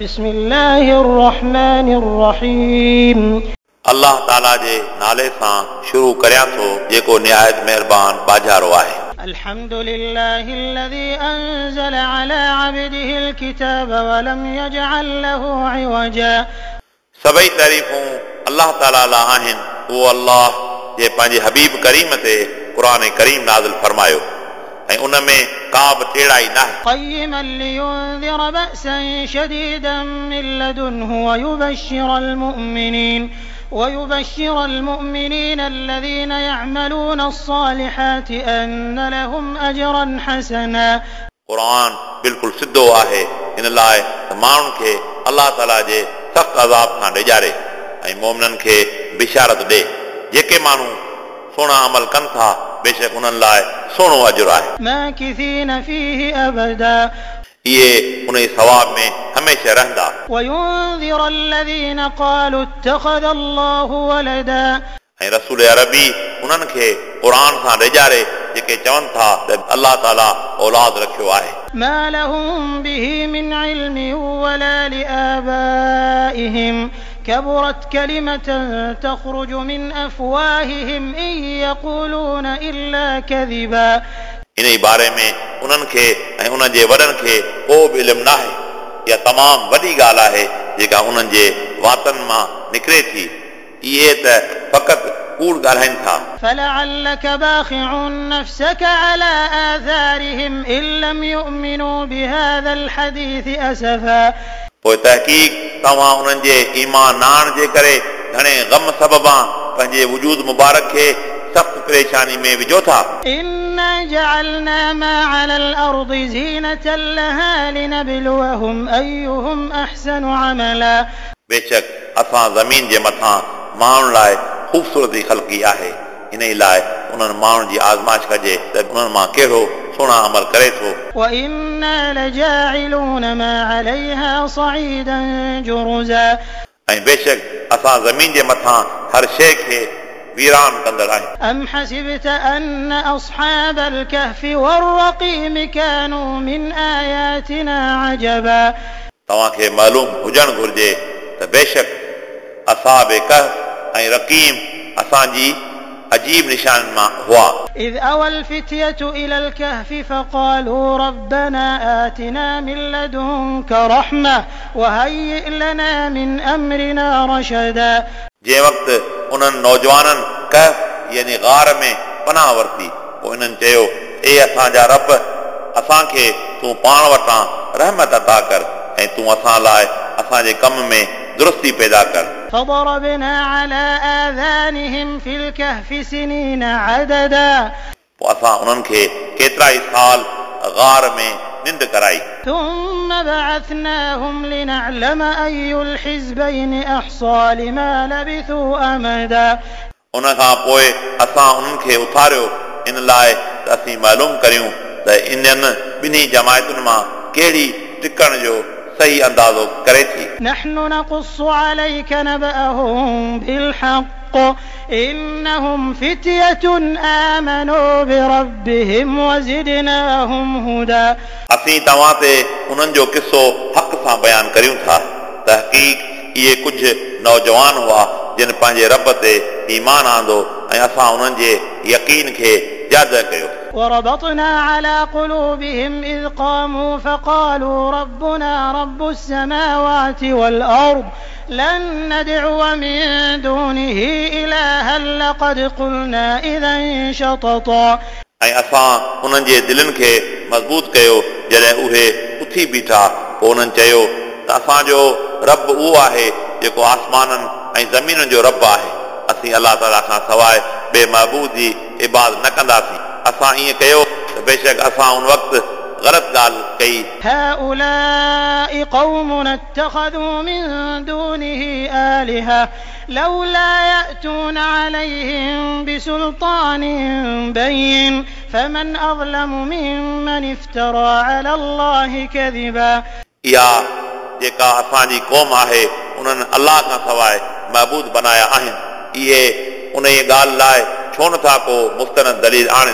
بسم الله الرحمن الرحيم الله تعالى جي نالي سان شروع ڪريان ٿو جيڪو نهايت مهربان باجارو آهي الحمد لله الذي انزل على عبده الكتاب ولم يجعل له عوجا سڀئی تعریفون الله تعالى لا آهن هو الله جي پنهنجي حبيب کریم تي قران کریم نازل فرمايو ऐं उन में का बि टेड़ाई नाहे قيما لينذر بأسا شديدا من لدنه ويبشر المؤمنين ويبشر المؤمنين الذين يعملون الصالحات أن لهم أجرا حسنا क़ुर बिल्कुलु सिधो आहे हिन लाइ त माण्हुनि खे अलाह ताला जे सख़्तु अज़ाब खां ॾेजारे ऐं मोमिननि खे बिशारत ॾे जेके माण्हू सुहिणा अमल कनि था बेशक उन्हनि लाइ सुहिणो अजुर आहे ماكثين فيه أبدا इहे उन जे सवाब में हमेशह रहंदा وينذر الذين قالوا اتخذ الله ولدا ऐं रसूल अरबी उन्हनि खे क़ुर सां ॾेजारे जेके चवनि था त अलाह ताला औलाद रखियो आहे ما لهم به من علم ولا لآبائهم كبرت كلمة تخرج من أفواههم إن يقولون إلا كذبا इन ई बारे में उन्हनि खे ऐं उन्हनि जे वॾनि खे को बि इल्मु नाहे इहा तमामु वॾी ॻाल्हि आहे जेका उन्हनि जे वातनि मां निकिरे थी इहे त फ़क़ति कूड़ ॻाल्हाइनि था فلعلك باخع نفسك على آثارهم إن لم يؤمنوا بهذا الحديث أسفا पोइ तहक़ीक़ तव्हां उन्हनि जे ईमान नाण जे करे घणे ग़म सबबां पंहिंजे वजूद मुबारक खे सख़्तु परेशानी में विझो था إنا جعلنا ما على الأرض زينة لها لنبلوهم أيهم أحسن عملا बेशक असां ज़मीन जे मथां माण्हुनि लाइ ख़ूबसूरती ख़लकी आहे इन ई लाइ उन्हनि माण्हुनि जी आज़माइश कजे त उन्हनि मां कहिड़ो सुहिणा अमल करे थो وإنا لجاعلون ما عليها صعيدا جرزا ऐं बेशक असां ज़मीन जे मथां हर शइ खे वीरान कंदड़ आहियूं أم حسبت أن أصحاب الكهف والرقيم كانوا من آياتنا عجبا तव्हांखे मालूम हुजणु घुर्जे त बेशक असां बि कह ऐं रक़ीम असांजी अजीब निशान मां हुआ إذ أوى الفتية إلى الكهف فقالوا ربنا آتنا من لدنك رحمة وهيئ لنا من أمرنا رشدا जंहिं वक़्तु उन्हनि नौजवाननि कह यानी गार में पनाह वरिती पोइ इन्हनि चयो ए असांजा रब असांखे तूं पाण वटां रहमत अता कर ऐं तूं असां लाइ असांजे कम में दुरुस्ती पैदा कर فضربنا على آذانهم في الكهف سنين عددا पोइ असां उन्हनि खे केतिरा ई साल गार में निंड कराई ثم بعثناهم لنعلم أي الحزبين أحصى لما لبثوا أمدا उन खां पोइ असां उन्हनि खे उथारियो इन लाइ त असीं मालूम करियूं त इन्हनि ॿिन्ही जमायतुनि मां कहिड़ी टिकण जो सही अंदाज़ो करे थी نحن نقص عليك نبأهم بالحق إنهم فتية آمنوا بربهم وزدناهم هدى असीं तव्हां ते उन्हनि जो किसो हक़ सां बयानु करियूं था तहक़ीक़ इहे कुझु नौजवान हुआ जिन पंहिंजे रब ते ईमान आंदो ऐं असां उन्हनि जे यकीन खे यादि कयो وربطنا على قلوبهم إذ قاموا فقالوا ربنا رب السماوات والأرض لن ندعو من دونه إلها لقد قلنا إذا شططا ऐं असां उन्हनि जे दिलनि खे मज़बूत कयो जॾहिं उहे उथी बीठा पोइ उन्हनि चयो त असांजो रब उहो आहे जेको आसमाननि ऐं ज़मीननि जो रब आहे असीं अलाह ताला खां सवाइ ॿिए महबूद जी इबाद न कंदासीं असां ईअं कयो त बेशक असां उन वक़्तु ग़लति ॻाल्हि कई هؤلاء قوم اتخذوا من دونه آلهة لولا يأتون عليهم بسلطان بين فمن أظلم ممن افترى على الله كذبا इहा जेका असांजी क़ौम आहे उन्हनि अलाह खां सवाइ महबूद बनाया आहिनि इहे उन ई ॻाल्हि लाइ छो नथा को मुस्तनद दलील आणनि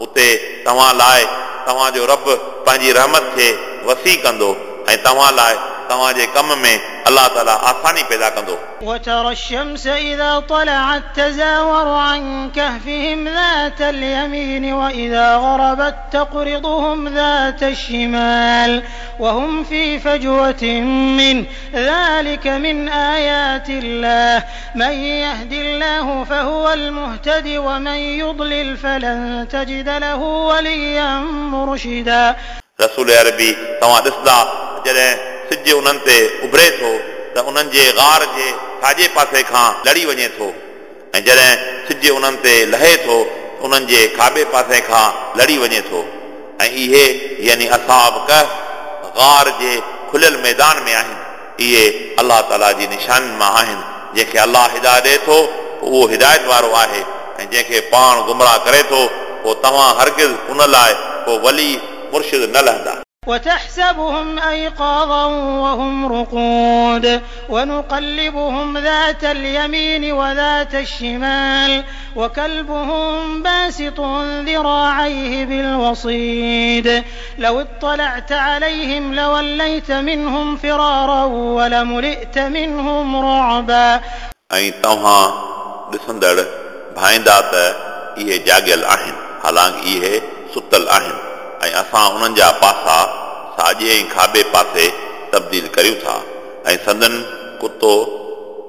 اتي توهان لاءِ توهان جو رب پنهنجي رحمت کي وسي ڪندو ۽ توهان لاءِ तव्हांजे कम में अलाह ताला आसानी पैदा कंदो وترى الشمس إذا طلعت تزاور عن كهفهم ذات اليمين وإذا غربت تقرضهم ذات الشمال وهم في فجوة منه ذلك من آيات الله من يهد الله فهو المهتد ومن يضلل فلن تجد له وليا مرشدا रसूल अरबी तव्हां ॾिसंदा जॾहिं سج انهن تي اڀري ٿو ته انهن جي غار جي ساڄي پاسي کان لڙي وڃي ٿو. ۽ جڏهن سج انهن تي لهي ٿو انهن جي کاٻي پاسي کان لڙي وڃي ٿو. ۽ اهي يعني اصحاب غار جي کليل ميدان ۾ آهن. اهي الله تعالى جي نشاني مان آهن. جنهن کي الله هدايت ڏئي ٿو اهو هدايت وارو آهي. ۽ جنهن کي پاڻ گمراهه ڪري ٿو پوءِ توهان هرگز ان لاءِ پوءِ ولي مرشد نه لهندا وتحسبهم أيقاظا وهم رقود ونقلبهم ذات اليمين وذات الشمال وكلبهم باسط ذراعيه بالوصيد لو اطلعت عليهم لوليت منهم فرارا ولملئت منهم رعبا ऐं तव्हां ॾिसंदड़ भाईंदा त इहे जाॻियल आहिनि हालांकि इहे सुतल आहिनि ऐं असां उन्हनि जा पासा साॼे ऐं खाॿे पासे तब्दील करियूं था ऐं संदन कुतो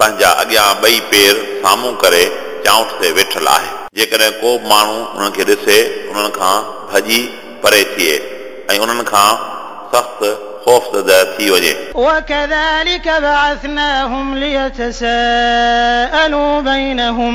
पंहिंजा अॻियां ॿई पेर साम्हूं करे चांउठ ते वेठल आहे जेकॾहिं को बि माण्हू उन्हनि खे ॾिसे उन्हनि खां भॼी परे थिए ऐं उन्हनि खां सख़्तु ख़ौफ़ज़दा थी वञे وكذلك بعثناهم ليتساءلوا بينهم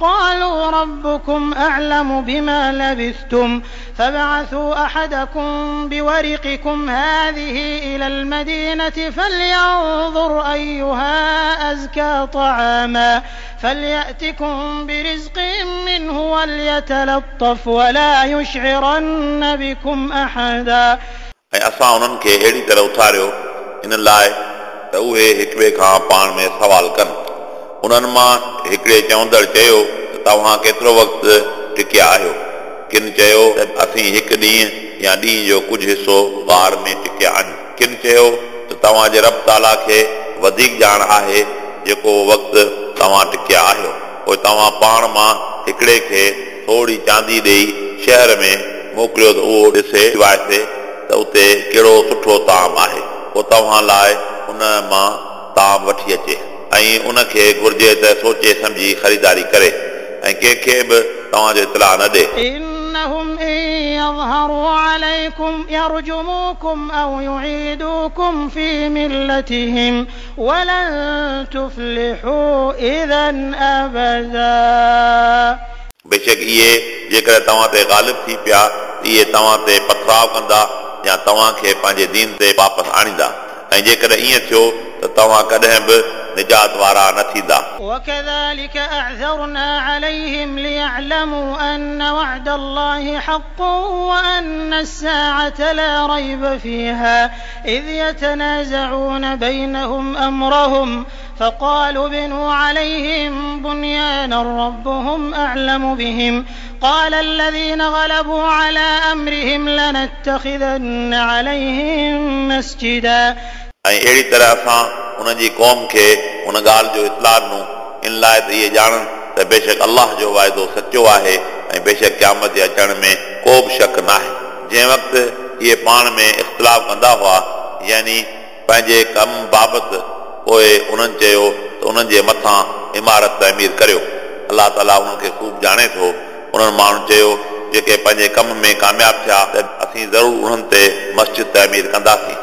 قالوا ربكم أعلم بما لبثتم فابعثوا أحدكم بورقكم هذه إلى المدينة فلينظر أيها أزكى طعاما فليأتكم برزق منه وليتلطف ولا يشعرن بكم أحدا ऐं असां उन्हनि खे अहिड़ी तरह उथारियो इन लाइ त उहे हिक ॿिए खां पाण में सवाल कनि انهن مان هڪڙي چوندڙ چيو ته توهان ڪيترو وقت ٽڪيا آهيو؟ ڪن چيو ته اسين هڪ ڏينهن يا ڏينهن جو ڪجهه حصو ٻار ۾ ٽڪيا آهيون؟ ڪن چيو ته توهان جي رب تعالى کي وڌيڪ ڄاڻ آهي جيڪو وقت توهان ٽڪيا آهيو؟ پوءِ توهان پاڻ مان هڪڙي کي ٿوري چاندي ڏيئي شهر ۾ موڪليو ته اهو ڏسي وائسي ته اتي ڪهڙو سٺو طعام آهي. پوءِ توهان لاءِ ان مان طعام وٺي اچي ऐं उनखे घुर्जे त सोचे सम्झी ख़रीदारी करे ऐं कंहिंखे बि तव्हांजो इतलाह न ॾे إنهم إن يظهروا عليكم يرجموكم أو يعيدوكم في ملتهم ولن تفلحوا إذا أبدا बेशक इहे जेकर तव्हां ते ग़ालिब थी पिया त इहे तव्हां ते पथराव कंदा या तव्हांखे पंहिंजे दीन ते वापसि आणींदा ऐं जेकॾहिं ईअं थियो त तव्हां कॾहिं बि نجات وارا نه ٿيندا وكذلك أعثرنا عليهم ليعلموا أن وعد الله حق وأن الساعة لا ريب فيها إذ يتنازعون بينهم أمرهم فقالوا بنوا عليهم بنيانا ربهم أعلم بهم. قال الذين غلبوا على أمرهم لنتخذن عليهم مسجدا. أي اهڙي طرح اسان ان جي قوم کي ان ڳالهه جو اتلاهه ڏنو ان لاءِ ته اهي ڄاڻن ته بيشڪ الله جو واعدو سچو آهي ۽ بيشڪ قيامت جي اچڻ ۾ ڪو به شڪ نه آهي جنهن وقت اهي پاڻ ۾ اختلاف ڪندا هئا يعني پنهنجي ڪم بابت پوءِ انهن چيو ته انهن جي مٿان عمارت تعمير ڪريو. الله تعالى انهن کي خوب ڄاڻي ٿو. انهن ماڻهن چيو جيڪي پنهنجي ڪم ۾ ڪامياب ٿيا ته اسين ضرور انهن تي مسجد تعمير ڪنداسين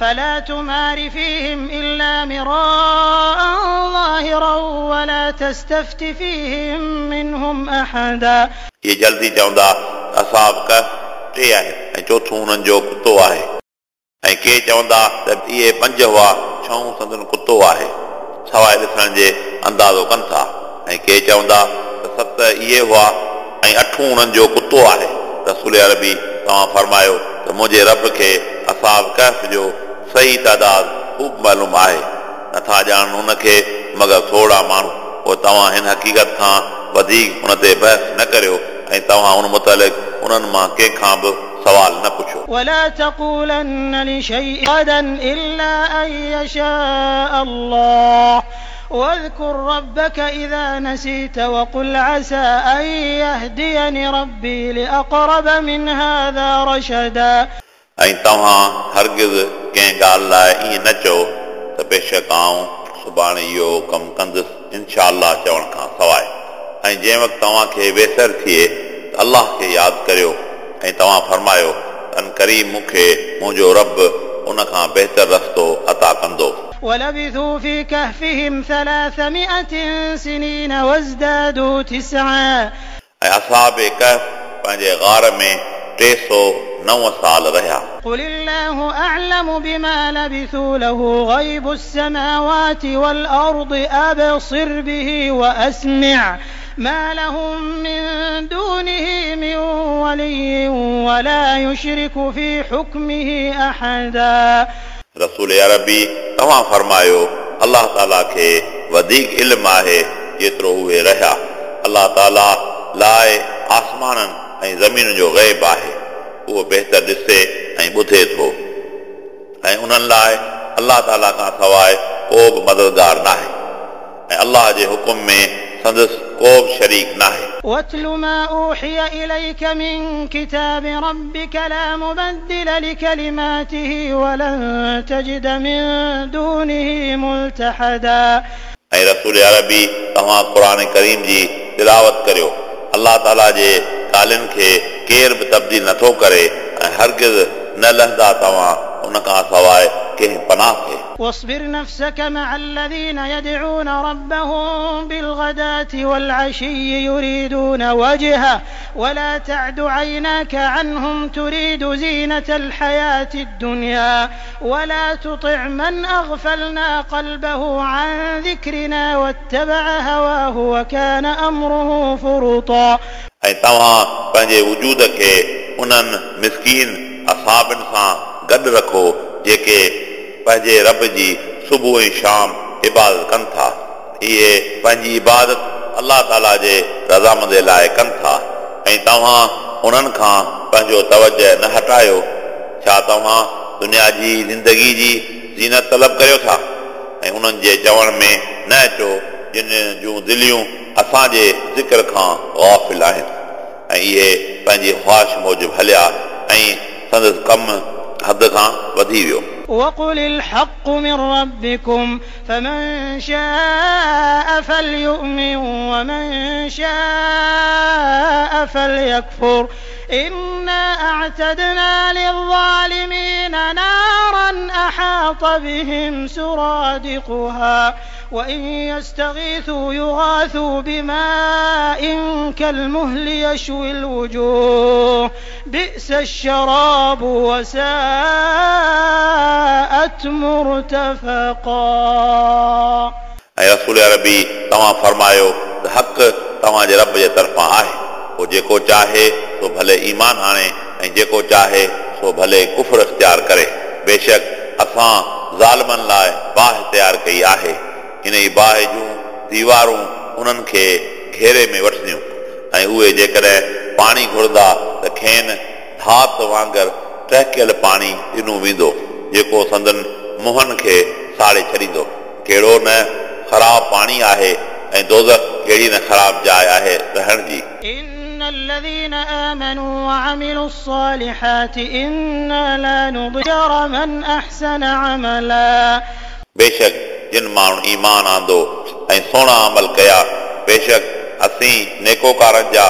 فلا تمار فيهم إلا مراء ظاهرا ولا تستفت فيهم منهم أحدا ये जल्दी चवंदा असां कफ टे आहे ऐं चोथों उन्हनि जो कुतो आहे ऐं के चवंदा त इहे पंज हुआ छहों संदन कुतो आहे सवाइ ॾिसण जे अंदाज़ो कनि था ऐं के चवंदा त सत इहे हुआ ऐं अठूं उन्हनि जो कुतो आहे रसूल अरबी तव्हां फरमायो त मुंहिंजे रब खे असाब कफ जो सही तादाद ख़ूब मालूम आहे नथा ॼाणनि हुनखे मगर थोरा माण्हू पोइ तव्हां हिन हक़ीक़त खां वधीक हुन ते बहस न करियो ऐं तव्हां हुन मुतालिक़ उन्हनि मां कंहिंखां बि सवाल न पुछो ولا تقولن لشيء غدا إلا أن يشاء الله واذكر ربك إذا نسيت وقل عسى أن يهديني ربي لأقرب من هذا رشدا ऐं तव्हां हरगिज़ कंहिं ॻाल्हि लाइ ईअं न चओ त बेशक आऊं सुभाणे इहो कमु कंदुसि इनशा चवण खां सवाइ ऐं जंहिं वक़्तु तव्हांखे बेसर थिए त अलाह खे यादि करियो ऐं तव्हां फरमायो अन करीम मूंखे मुंहिंजो रब उन खां बहितर रस्तो अता कंदो ولبثوا في كهفهم ثلاثمائة سنين وازدادوا تسعا ऐं असाब कहफ़ पंहिंजे गार में टे सौ नव साल रहिया قل الله أعلم بما لبثوا له غيب السماوات والأرض أبصر به وأسمع ما لهم من دونه من ولي ولا يشرك في حكمه أحدا रसूल अरबी तव्हां फरमायो अलाह ताला खे वधीक इल्मु आहे जेतिरो उहे रहिया अलाह ताला लाइ आसमाननि ऐं ज़मीन जो ग़ैब आहे उहो बहितर ॾिसे ऐं ॿुधे थो ऐं उन्हनि लाइ अलाह ताला खां सवाइ को बि मददगार नाहे ऐं अलाह जे हुकुम में संदसि को बि शरीक नाहे واتل ما أوحي إليك من كتاب ربك لا مبدل لكلماته ولن تجد من دونه ملتحدا ऐं रसूल अरबी तव्हां क़ुर करीम जी तिलावत करियो अलाह ताला जे ॻाल्हियुनि खे केरु बि तब्दील नथो करे ऐं हरगिज़ न लहंदा तव्हां उन खां सवाइ कंहिं पनाह खे واصبر نفسك مع الذين يدعون ربهم بالغداة والعشي يريدون وجهه ولا تعد عيناك عنهم تريد زينة الحياة الدنيا ولا تطع من أغفلنا قلبه عن ذكرنا واتبع هواه وكان أمره فرطا ۽ توهان پنهنجي وجود کي انهن مسڪين اصحابن سان گڏ رکو جيڪي پنهنجي رب جي صبح ۽ شام عبادت ڪن ٿا. اهي پنهنجي عبادت الله تعالى جي رضامندي لاءِ ڪن ٿا. ۽ توهان انهن کان پنهنجو توج نه هٽايو. ڇا توهان دنيا جي زندگي جي زينت طلب ڪريو ٿا؟ ۽ انهن جي چوڻ ۾ نه اچو جن جون دليون असांजे ज़िक्र खां गाफ़िल आहिनि ऐं इहे पंहिंजी ख़्वाहिश मूजिबि हलिया ऐं संदसि कमु हद खां वधी वियो وقل الحق من ربكم فمن شاء فليؤمن ومن شاء فليكفر إنا أعتدنا للظالمين نارا أحاط بهم سرادقها وإن يستغيثوا يغاثوا بماء كالمهل يشوي الوجوه بئس الشراب وساءت مرتفقا ऐं रसूल अरबी तव्हां फरमायो त हक़ तव्हांजे रब जे तरफ़ां आहे پوءِ جيڪو چاهي سو ڀلي ايمان آڻي ۽ جيڪو چاهي سو ڀلي ڪفر اختيار ڪري. بيشڪ اسان ظالمن لاءِ باهه تيار ڪئي آهي. هن ئي باهه جون ديوارون انهن کي گهيري ۾ وٺنديون ۽ اهي جيڪڏهن پاڻي گهرندا ته کين ڌاتو وانگر ٽهڪيل پاڻي ڏنو ويندو جيڪو سندن منهن کي ساڙي ڇڏيندو. ڪهڙو نه خراب پاڻي آهي ۽ دوزک ڪهڙي نه خراب جاءِ آهي رهڻ جي الذين آمنوا وعملوا الصالحات إنا لا نضيع من أحسن عملا बेशक जिन माण्हू ईमान आंदो ऐं सुहिणा अमल कया बेशक असीं नेकोकारनि जा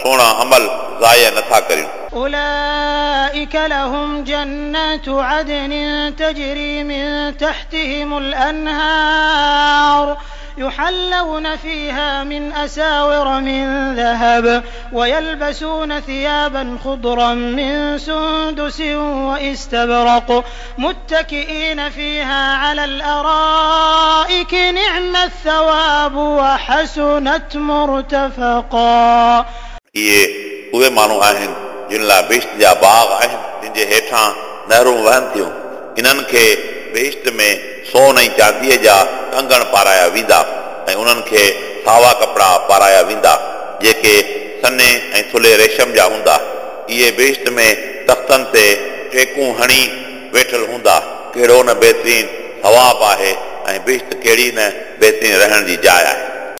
सुहिणा अमल ज़ाया नथा करियूं أولئك لهم جنات عدن تجري من تحتهم الأنهار يحلون فيها من أساور من ذهب ويلبسون ثيابا خضرا من سندس وإستبرق متكئين فيها على الأرائك نعم الثواب وحسنت مرتفقا इहे उहे माण्हू आहिनि जिन लाइ बेश्त जा बाग आहिनि जिन जे हेठां नहरूं वहनि थियूं इन्हनि खे बेश्त में سون ۽ چانديءَ جا ڪنگڻ پارايا ويندا ۽ انهن کي ساوا ڪپڙا پارايا ويندا جيڪي سني ۽ ٿلهي ريشم جا هوندا. اهي بهشت ۾ تختن تي ٽيڪون هڻي ويٺل هوندا. ڪهڙو نه بهترين ثواب آهي ۽ بهشت ڪهڙي نه بهترين رهڻ جي جاءِ آهي